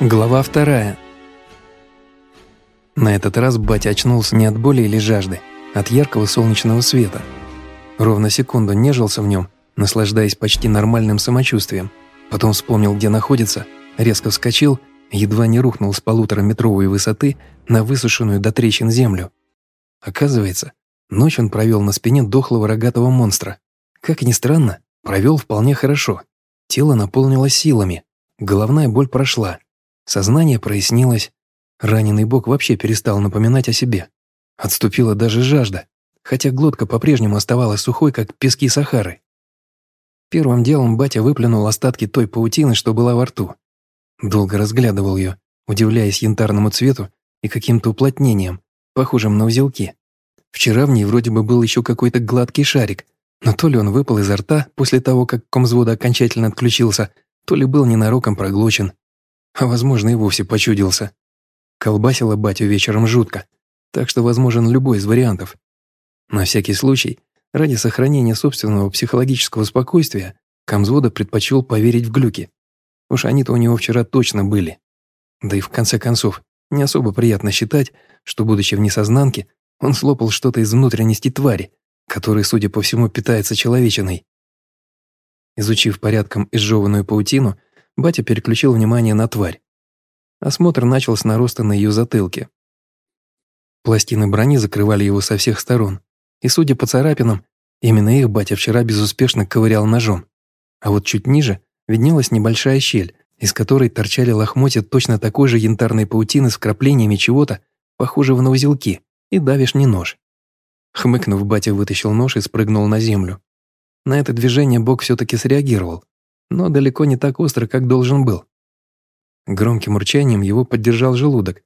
Глава вторая. На этот раз батя очнулся не от боли или жажды, а от яркого солнечного света. Ровно секунду нежился в нем, наслаждаясь почти нормальным самочувствием. Потом вспомнил, где находится, резко вскочил, едва не рухнул с полутораметровой высоты на высушенную до трещин землю. Оказывается, ночь он провел на спине дохлого рогатого монстра. Как ни странно, провел вполне хорошо. Тело наполнилось силами, головная боль прошла, Сознание прояснилось. Раненый бок вообще перестал напоминать о себе. Отступила даже жажда, хотя глотка по-прежнему оставалась сухой, как пески Сахары. Первым делом батя выплюнул остатки той паутины, что была во рту. Долго разглядывал ее, удивляясь янтарному цвету и каким-то уплотнением, похожим на узелки. Вчера в ней вроде бы был еще какой-то гладкий шарик, но то ли он выпал изо рта после того, как комзвода окончательно отключился, то ли был ненароком проглочен а возможно и вовсе почудился. Колбасила батю вечером жутко, так что возможен любой из вариантов. На всякий случай, ради сохранения собственного психологического спокойствия, Камзвода предпочел поверить в глюки. Уж они-то у него вчера точно были. Да и в конце концов, не особо приятно считать, что, будучи в несознанке, он слопал что-то из внутренности твари, которая, судя по всему, питается человечиной. Изучив порядком изжеванную паутину, Батя переключил внимание на тварь. Осмотр начал с нароста на ее затылке. Пластины брони закрывали его со всех сторон, и, судя по царапинам, именно их батя вчера безуспешно ковырял ножом. А вот чуть ниже виднелась небольшая щель, из которой торчали лохмотья точно такой же янтарной паутины с вкраплениями чего-то, похожего на узелки, и давишний нож. Хмыкнув, батя вытащил нож и спрыгнул на землю. На это движение бог все-таки среагировал, но далеко не так остро, как должен был. Громким урчанием его поддержал желудок,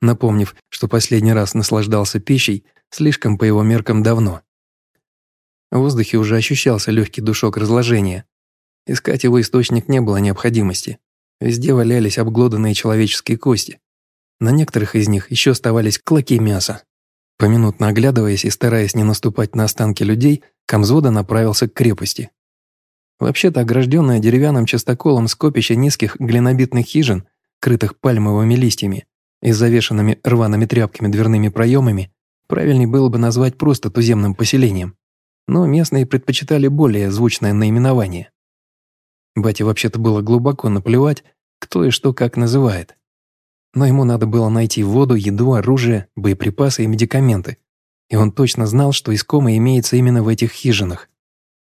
напомнив, что последний раз наслаждался пищей слишком по его меркам давно. В воздухе уже ощущался легкий душок разложения. Искать его источник не было необходимости. Везде валялись обглоданные человеческие кости. На некоторых из них еще оставались клоки мяса. Поминутно оглядываясь и стараясь не наступать на останки людей, Камзвода направился к крепости. Вообще-то огражденное деревянным частоколом скопище низких глинобитных хижин, крытых пальмовыми листьями и завешенными рваными тряпками дверными проемами, правильнее было бы назвать просто туземным поселением. Но местные предпочитали более звучное наименование. Бате вообще-то было глубоко наплевать, кто и что как называет. Но ему надо было найти воду, еду, оружие, боеприпасы и медикаменты. И он точно знал, что искомое имеется именно в этих хижинах.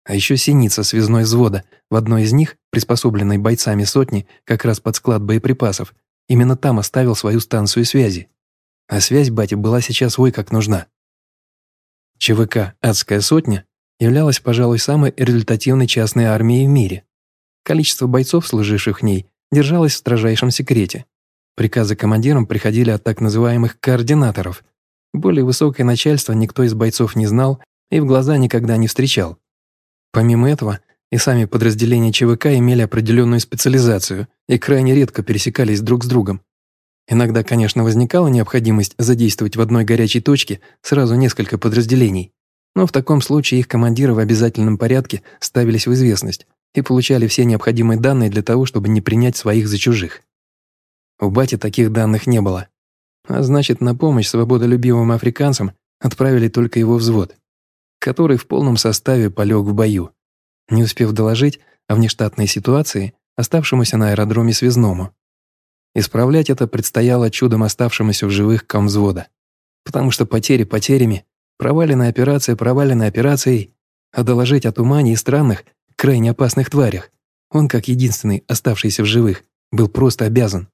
А еще синица связной взвода, в одной из них, приспособленной бойцами сотни, как раз под склад боеприпасов, именно там оставил свою станцию связи. А связь бате была сейчас ой как нужна. ЧВК «Адская сотня» являлась, пожалуй, самой результативной частной армией в мире. Количество бойцов, служивших в ней, держалось в строжайшем секрете. Приказы командирам приходили от так называемых координаторов. Более высокое начальство никто из бойцов не знал и в глаза никогда не встречал. Помимо этого, и сами подразделения ЧВК имели определенную специализацию и крайне редко пересекались друг с другом. Иногда, конечно, возникала необходимость задействовать в одной горячей точке сразу несколько подразделений, но в таком случае их командиры в обязательном порядке ставились в известность и получали все необходимые данные для того, чтобы не принять своих за чужих. У Бати таких данных не было. А значит, на помощь свободолюбивым африканцам отправили только его взвод который в полном составе полег в бою, не успев доложить о внештатной ситуации оставшемуся на аэродроме связному. Исправлять это предстояло чудом оставшемуся в живых комвзвода, потому что потери потерями, проваленная операция проваленной операцией, а доложить о тумане и странных, крайне опасных тварях он, как единственный оставшийся в живых, был просто обязан.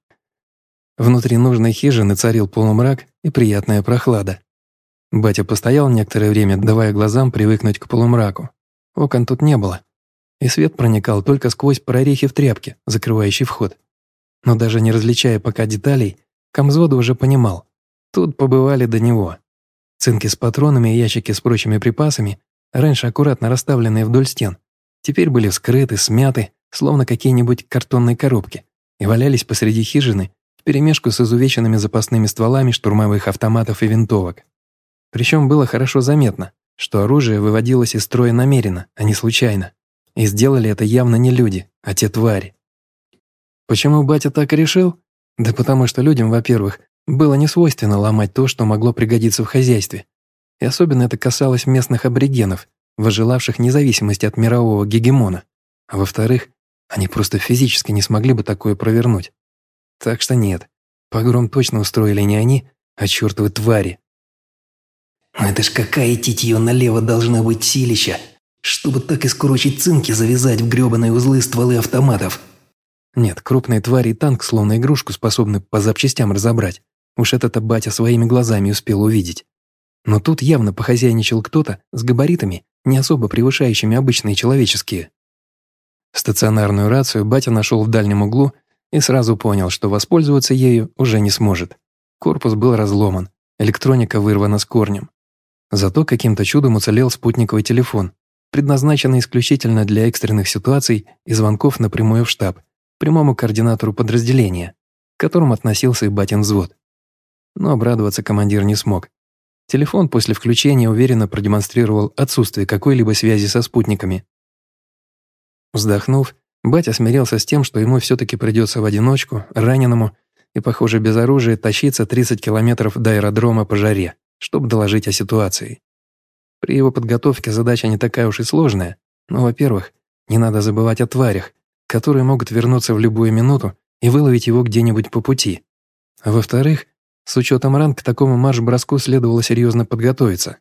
Внутри нужной хижины царил полумрак и приятная прохлада. Батя постоял некоторое время, давая глазам привыкнуть к полумраку. Окон тут не было, и свет проникал только сквозь прорехи в тряпке, закрывающей вход. Но даже не различая пока деталей, Камзвода уже понимал, тут побывали до него. Цинки с патронами и ящики с прочими припасами, раньше аккуратно расставленные вдоль стен, теперь были вскрыты, смяты, словно какие-нибудь картонные коробки, и валялись посреди хижины вперемешку с изувеченными запасными стволами штурмовых автоматов и винтовок. Причем было хорошо заметно, что оружие выводилось из строя намеренно, а не случайно. И сделали это явно не люди, а те твари. Почему батя так решил? Да потому что людям, во-первых, было не свойственно ломать то, что могло пригодиться в хозяйстве. И особенно это касалось местных аборигенов, возжелавших независимости от мирового гегемона. А во-вторых, они просто физически не смогли бы такое провернуть. Так что нет, погром точно устроили не они, а чертовы твари. «Ну это ж какая титье налево должна быть силища, чтобы так и скорочить цинки завязать в грёбаные узлы стволы автоматов!» Нет, крупные твари и танк, словно игрушку, способны по запчастям разобрать. Уж это-то батя своими глазами успел увидеть. Но тут явно похозяйничал кто-то с габаритами, не особо превышающими обычные человеческие. Стационарную рацию батя нашел в дальнем углу и сразу понял, что воспользоваться ею уже не сможет. Корпус был разломан, электроника вырвана с корнем. Зато каким-то чудом уцелел спутниковый телефон, предназначенный исключительно для экстренных ситуаций и звонков напрямую в штаб, прямому координатору подразделения, к которому относился и батин взвод. Но обрадоваться командир не смог. Телефон после включения уверенно продемонстрировал отсутствие какой-либо связи со спутниками. Вздохнув, батя смирился с тем, что ему все-таки придется в одиночку, раненому и, похоже, без оружия тащиться 30 километров до аэродрома по жаре, чтобы доложить о ситуации. При его подготовке задача не такая уж и сложная, но, во-первых, не надо забывать о тварях, которые могут вернуться в любую минуту и выловить его где-нибудь по пути. Во-вторых, с учетом ран к такому марш-броску следовало серьезно подготовиться.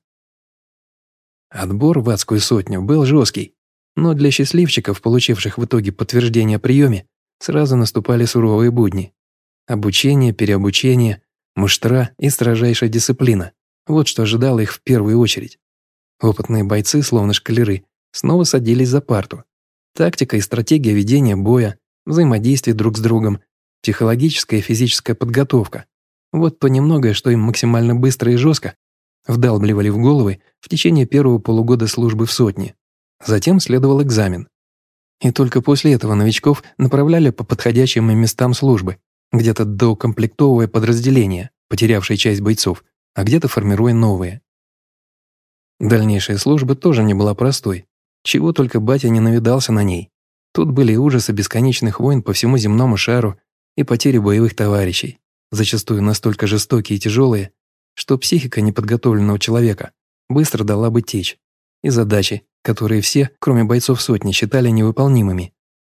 Отбор в адскую сотню был жесткий, но для счастливчиков, получивших в итоге подтверждение о приеме, сразу наступали суровые будни. Обучение, переобучение, муштра и строжайшая дисциплина – вот что ожидало их в первую очередь. Опытные бойцы, словно шкалеры, снова садились за парту, Тактика и стратегия ведения боя, взаимодействие друг с другом, психологическая и физическая подготовка. Вот то немногое, что им максимально быстро и жестко вдалбливали в головы в течение первого полугода службы в сотне. Затем следовал экзамен. И только после этого новичков направляли по подходящим им местам службы, где-то доукомплектовывая подразделения, потерявшие часть бойцов, а где-то формируя новые. Дальнейшая служба тоже не была простой. Чего только батя не навидался на ней. Тут были ужасы бесконечных войн по всему земному шару и потери боевых товарищей, зачастую настолько жестокие и тяжелые, что психика неподготовленного человека быстро дала бы течь, и задачи, которые все, кроме бойцов сотни, считали невыполнимыми.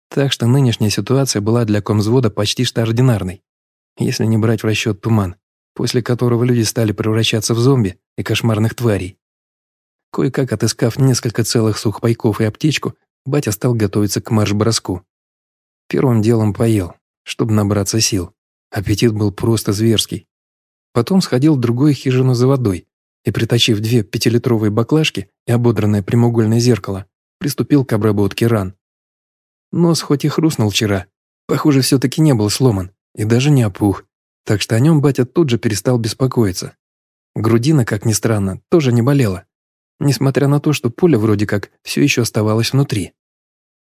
Так что нынешняя ситуация была для комзвода почти что ординарной, если не брать в расчет туман, после которого люди стали превращаться в зомби и кошмарных тварей. Кое-как отыскав несколько целых сухпайков и аптечку, батя стал готовиться к марш-броску. Первым делом поел, чтобы набраться сил. Аппетит был просто зверский. Потом сходил в другую хижину за водой и, притащив две пятилитровые баклажки и ободранное прямоугольное зеркало, приступил к обработке ран. Нос хоть и хрустнул вчера, похоже, все-таки не был сломан и даже не опух, так что о нем батя тут же перестал беспокоиться. Грудина, как ни странно, тоже не болела, несмотря на то, что пуля вроде как все еще оставалась внутри.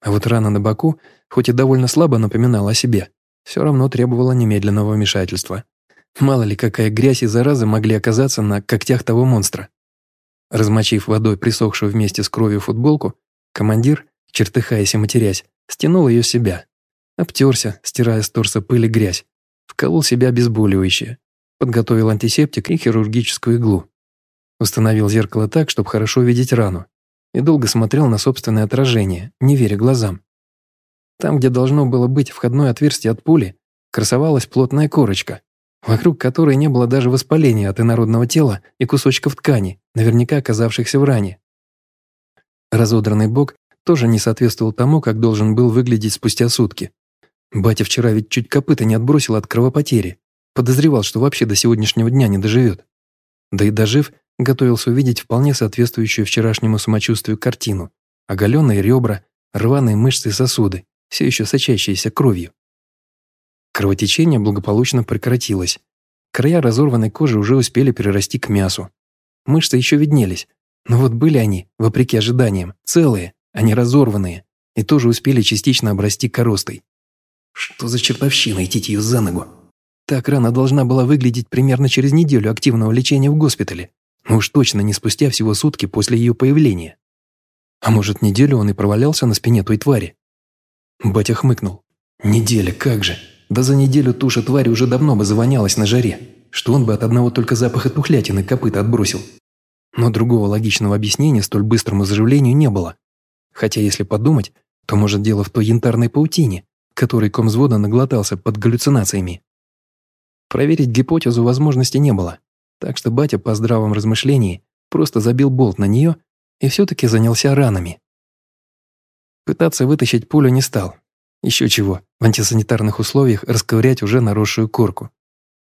А вот рана на боку, хоть и довольно слабо напоминала о себе, все равно требовала немедленного вмешательства. Мало ли, какая грязь и зараза могли оказаться на когтях того монстра. Размочив водой присохшую вместе с кровью футболку, командир, чертыхаясь и матерясь, стянул ее с себя. Обтерся, стирая с торса пыль и грязь. Вколол себя обезболивающее. Подготовил антисептик и хирургическую иглу. Установил зеркало так, чтобы хорошо видеть рану, и долго смотрел на собственное отражение, не веря глазам. Там, где должно было быть входное отверстие от пули, красовалась плотная корочка, вокруг которой не было даже воспаления от инородного тела и кусочков ткани, наверняка оказавшихся в ране. Разодранный бок тоже не соответствовал тому, как должен был выглядеть спустя сутки. Батя вчера ведь чуть копыта не отбросил от кровопотери. Подозревал, что вообще до сегодняшнего дня не доживет. Да и дожив, готовился увидеть вполне соответствующую вчерашнему самочувствию картину. Оголенные ребра, рваные мышцы и сосуды, все еще сочащиеся кровью. Кровотечение благополучно прекратилось. Края разорванной кожи уже успели перерасти к мясу. Мышцы еще виднелись, но вот были они, вопреки ожиданиям, целые, а не разорванные, и тоже успели частично обрасти коростой. Что за чертовщина идти ее за ногу? Так рана должна была выглядеть примерно через неделю активного лечения в госпитале, но уж точно не спустя всего сутки после ее появления. А может, неделю он и провалялся на спине той твари? Батя хмыкнул. «Неделя, как же! да за неделю туша твари уже давно бы завонялась на жаре, что он бы от одного только запаха тухлятины копыта отбросил. Но другого логичного объяснения столь быстрому заживлению не было. Хотя, если подумать, то может дело в той янтарной паутине, которой комзвода наглотался под галлюцинациями. Проверить гипотезу возможности не было, так что батя по здравом размышлении просто забил болт на нее и все-таки занялся ранами. Пытаться вытащить пулю не стал. Еще чего, в антисанитарных условиях расковырять уже наросшую корку.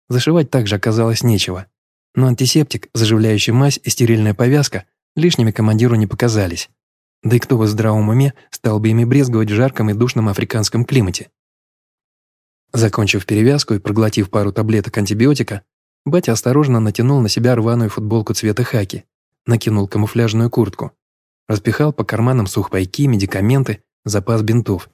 Зашивать также оказалось нечего. Но антисептик, заживляющая мазь и стерильная повязка лишними командиру не показались. Да и кто в здравом уме стал бы ими брезговать в жарком и душном африканском климате? Закончив перевязку и проглотив пару таблеток антибиотика, батя осторожно натянул на себя рваную футболку цвета хаки, накинул камуфляжную куртку, распихал по карманам сухпайки, медикаменты, запас бинтов.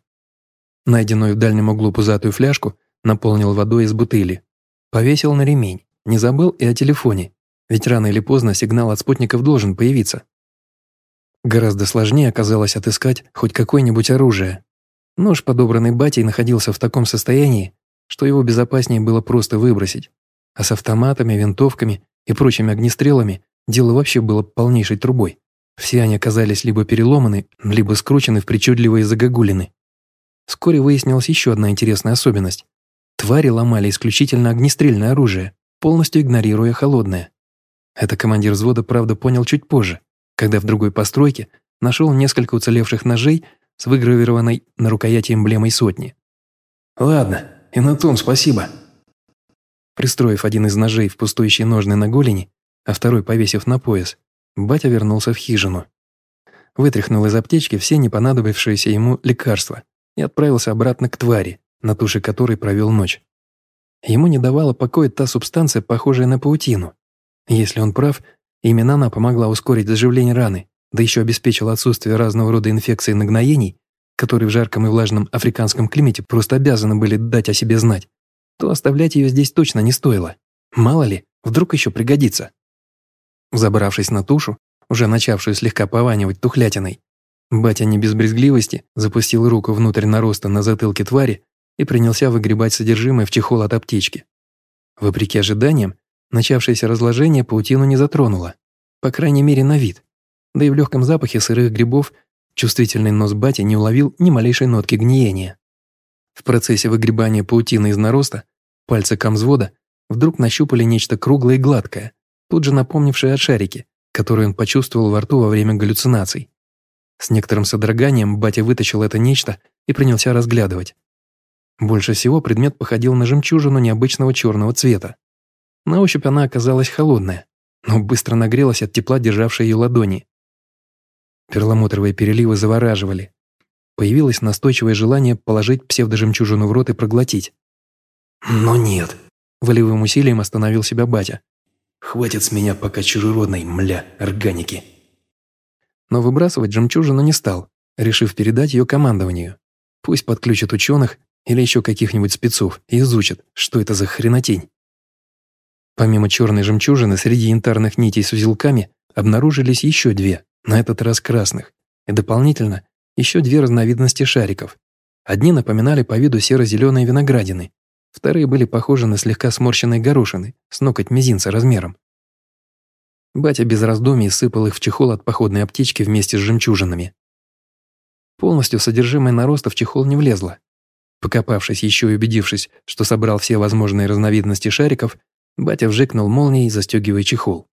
Найденную в дальнем углу пузатую фляжку наполнил водой из бутыли, повесил на ремень, не забыл и о телефоне, ведь рано или поздно сигнал от спутников должен появиться. Гораздо сложнее оказалось отыскать хоть какое-нибудь оружие. Нож, подобранный батей, находился в таком состоянии, что его безопаснее было просто выбросить. А с автоматами, винтовками и прочими огнестрелами дело вообще было полнейшей трубой. Все они оказались либо переломаны, либо скручены в причудливые загогулины. Вскоре выяснилась еще одна интересная особенность. Твари ломали исключительно огнестрельное оружие, полностью игнорируя холодное. Это командир взвода, правда, понял чуть позже, когда в другой постройке нашел несколько уцелевших ножей с выгравированной на рукояти эмблемой сотни. «Ладно, и на том спасибо». Пристроив один из ножей в пустующие ножны на голени, а второй повесив на пояс, батя вернулся в хижину. Вытряхнул из аптечки все не понадобившиеся ему лекарства и отправился обратно к твари, на туше которой провел ночь. Ему не давала покоя та субстанция, похожая на паутину. Если он прав, Именно она помогла ускорить заживление раны, да еще обеспечила отсутствие разного рода инфекций и нагноений, которые в жарком и влажном африканском климате просто обязаны были дать о себе знать, то оставлять ее здесь точно не стоило. Мало ли, вдруг еще пригодится. Забравшись на тушу, уже начавшую слегка пованивать тухлятиной, батя не без брезгливости запустил руку внутрь нароста на затылке твари и принялся выгребать содержимое в чехол от аптечки. Вопреки ожиданиям, Начавшееся разложение паутину не затронуло, по крайней мере на вид. Да и в легком запахе сырых грибов чувствительный нос бати не уловил ни малейшей нотки гниения. В процессе выгребания паутины из нароста пальцы камзвода вдруг нащупали нечто круглое и гладкое, тут же напомнившее о шарике, который он почувствовал во рту во время галлюцинаций. С некоторым содроганием батя вытащил это нечто и принялся разглядывать. Больше всего предмет походил на жемчужину необычного черного цвета. На ощупь она оказалась холодная, но быстро нагрелась от тепла, державшей ее ладони. Перламутровые переливы завораживали. Появилось настойчивое желание положить псевдожемчужину в рот и проглотить. «Но нет», — волевым усилием остановил себя батя. «Хватит с меня пока чужеродной, мля, органики». Но выбрасывать жемчужину не стал, решив передать ее командованию. Пусть подключат ученых или еще каких-нибудь спецов и изучат, что это за хренотень. Помимо черной жемчужины, среди янтарных нитей с узелками обнаружились еще две, на этот раз красных, и дополнительно еще две разновидности шариков. Одни напоминали по виду серо-зеленые виноградины, вторые были похожи на слегка сморщенные горошины с ноготь мизинца размером. Батя без раздумий сыпал их в чехол от походной аптечки вместе с жемчужинами. Полностью содержимое нароста в чехол не влезло. Покопавшись еще и убедившись, что собрал все возможные разновидности шариков, Батя вжикнул молнией, застегивая чехол.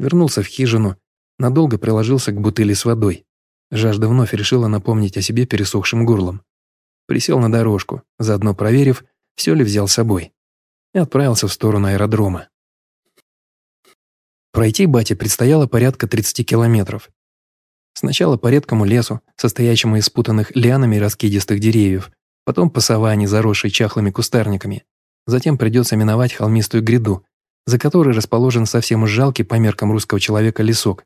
Вернулся в хижину, надолго приложился к бутыли с водой. Жажда вновь решила напомнить о себе пересохшим горлом. Присел на дорожку, заодно проверив, все ли взял с собой, и отправился в сторону аэродрома. Пройти бате предстояло порядка 30 километров. Сначала по редкому лесу, состоящему из спутанных лианами раскидистых деревьев, потом по саванне, заросшей чахлыми кустарниками, Затем придется миновать холмистую гряду, за которой расположен совсем уж жалкий по меркам русского человека лесок.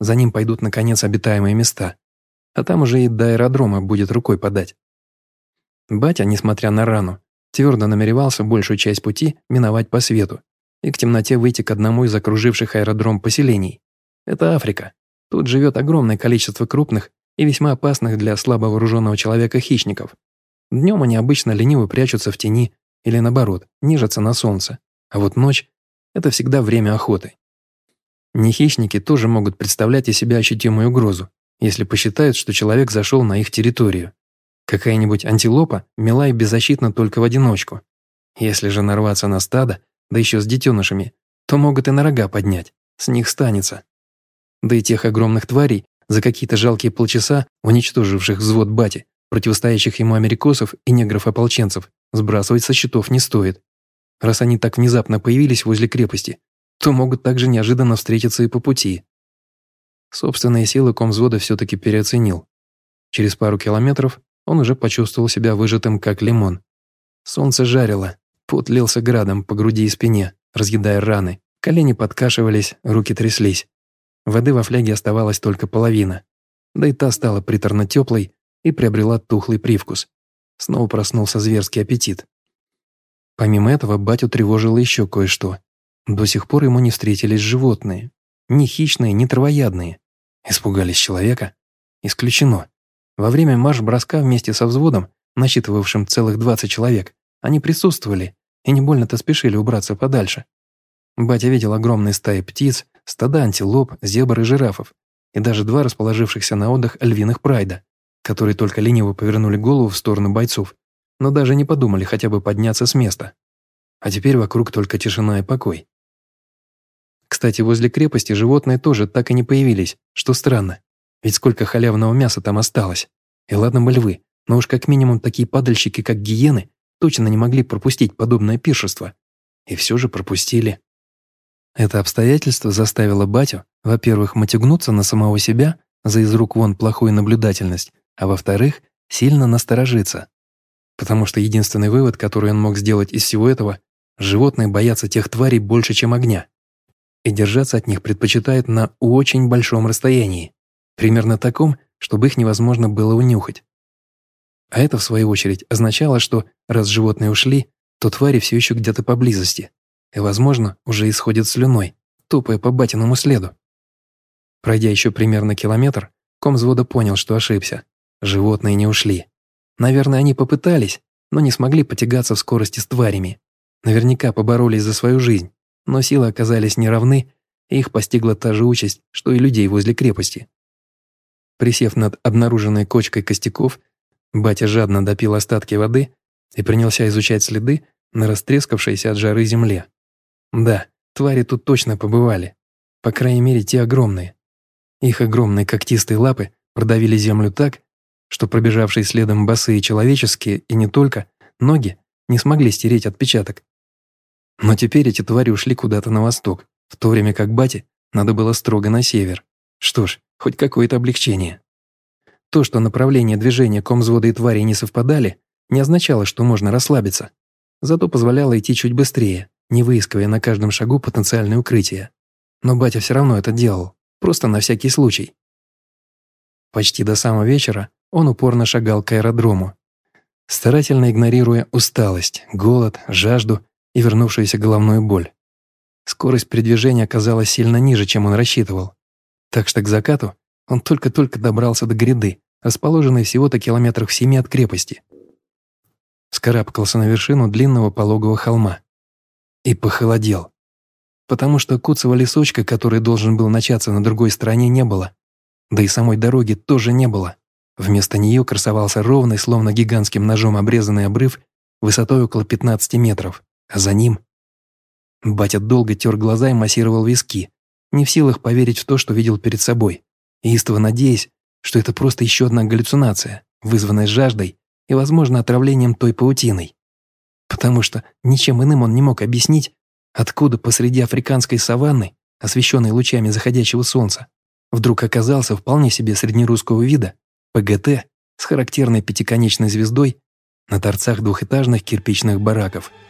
За ним пойдут, наконец, обитаемые места. А там уже и до аэродрома будет рукой подать. Батя, несмотря на рану, твердо намеревался большую часть пути миновать по свету и к темноте выйти к одному из окруживших аэродром поселений. Это Африка. Тут живет огромное количество крупных и весьма опасных для слабо вооруженного человека хищников. Днем они обычно лениво прячутся в тени или наоборот, нежатся на солнце. А вот ночь – это всегда время охоты. Нехищники тоже могут представлять из себя ощутимую угрозу, если посчитают, что человек зашел на их территорию. Какая-нибудь антилопа мила и беззащитна только в одиночку. Если же нарваться на стадо, да еще с детенышами, то могут и на рога поднять, с них станется. Да и тех огромных тварей, за какие-то жалкие полчаса уничтоживших взвод бати, противостоящих ему америкосов и негров-ополченцев, сбрасывать со счетов не стоит. Раз они так внезапно появились возле крепости, то могут также неожиданно встретиться и по пути. Собственные силы комвзвода все-таки переоценил. Через пару километров он уже почувствовал себя выжатым, как лимон. Солнце жарило, пот лился градом по груди и спине, разъедая раны, колени подкашивались, руки тряслись. Воды во фляге оставалась только половина, да и та стала приторно теплой и приобрела тухлый привкус. Снова проснулся зверский аппетит. Помимо этого, батю тревожило еще кое-что. До сих пор ему не встретились животные. Ни хищные, ни травоядные. Испугались человека? Исключено. Во время марш-броска вместе со взводом, насчитывавшим целых 20 человек, они присутствовали и не больно-то спешили убраться подальше. Батя видел огромные стаи птиц, стада антилоп, зебр и жирафов, и даже два расположившихся на отдых львиных прайда, которые только лениво повернули голову в сторону бойцов, но даже не подумали хотя бы подняться с места. А теперь вокруг только тишина и покой. Кстати, возле крепости животные тоже так и не появились, что странно. Ведь сколько халявного мяса там осталось. И ладно бы львы, но уж как минимум такие падальщики, как гиены, точно не могли пропустить подобное пиршество. И все же пропустили. Это обстоятельство заставило батю, во-первых, мотягнуться на самого себя за из рук вон плохую наблюдательность, а во-вторых, сильно насторожиться. Потому что единственный вывод, который он мог сделать из всего этого, животные боятся тех тварей больше, чем огня и держаться от них предпочитают на очень большом расстоянии, примерно таком, чтобы их невозможно было унюхать. А это, в свою очередь, означало, что раз животные ушли, то твари все еще где-то поблизости, и, возможно, уже исходят слюной, тупая по батиному следу. Пройдя еще примерно километр, комзвода понял, что ошибся. Животные не ушли. Наверное, они попытались, но не смогли потягаться в скорости с тварями. Наверняка поборолись за свою жизнь но силы оказались неравны, и их постигла та же участь, что и людей возле крепости. Присев над обнаруженной кочкой костяков, батя жадно допил остатки воды и принялся изучать следы на растрескавшейся от жары земле. Да, твари тут точно побывали, по крайней мере те огромные. Их огромные когтистые лапы продавили землю так, что пробежавшие следом босые человеческие и не только ноги не смогли стереть отпечаток. Но теперь эти твари ушли куда-то на восток, в то время как бате надо было строго на север. Что ж, хоть какое-то облегчение. То, что направление движения комзвода и твари не совпадали, не означало, что можно расслабиться. Зато позволяло идти чуть быстрее, не выискивая на каждом шагу потенциальное укрытие. Но батя все равно это делал, просто на всякий случай. Почти до самого вечера он упорно шагал к аэродрому, старательно игнорируя усталость, голод, жажду и вернувшуюся головную боль. Скорость передвижения оказалась сильно ниже, чем он рассчитывал. Так что к закату он только-только добрался до гряды, расположенной всего-то километрах в семи от крепости. Скарабкался на вершину длинного пологого холма. И похолодел. Потому что куцого лесочка, который должен был начаться на другой стороне, не было. Да и самой дороги тоже не было. Вместо нее красовался ровный, словно гигантским ножом обрезанный обрыв высотой около 15 метров. А за ним... Батя долго тер глаза и массировал виски, не в силах поверить в то, что видел перед собой, и истово надеясь, что это просто еще одна галлюцинация, вызванная жаждой и, возможно, отравлением той паутиной. Потому что ничем иным он не мог объяснить, откуда посреди африканской саванны, освещенной лучами заходящего солнца, вдруг оказался вполне себе среднерусского вида ПГТ с характерной пятиконечной звездой на торцах двухэтажных кирпичных бараков –